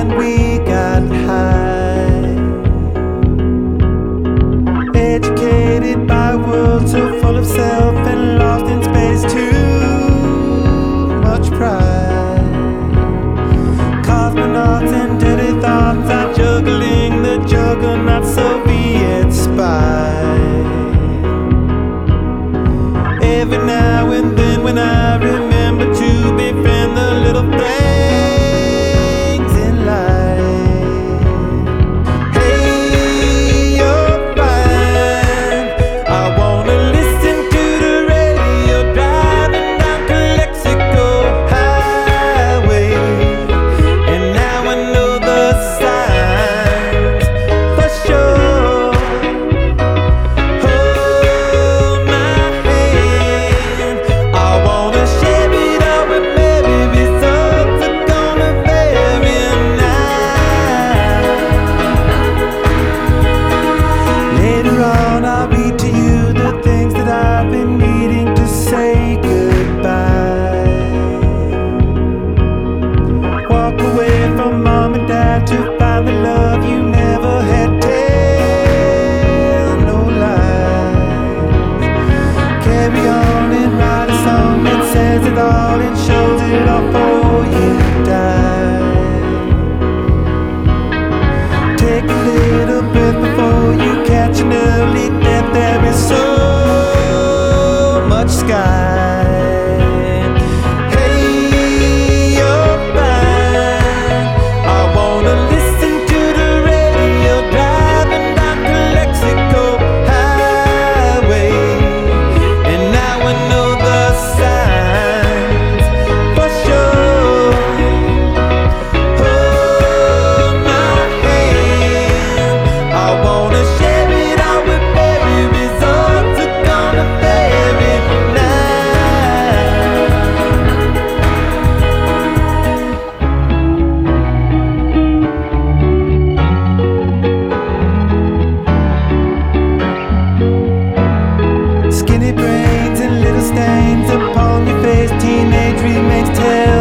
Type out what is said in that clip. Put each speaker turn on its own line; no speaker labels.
and we got high. Educated by worlds so full of self and lost in space, too much pride. Cosmonauts and dirty are juggling the juggernaut Soviet spy. Every now and then when I remember. stains upon your face, teenage remains tell.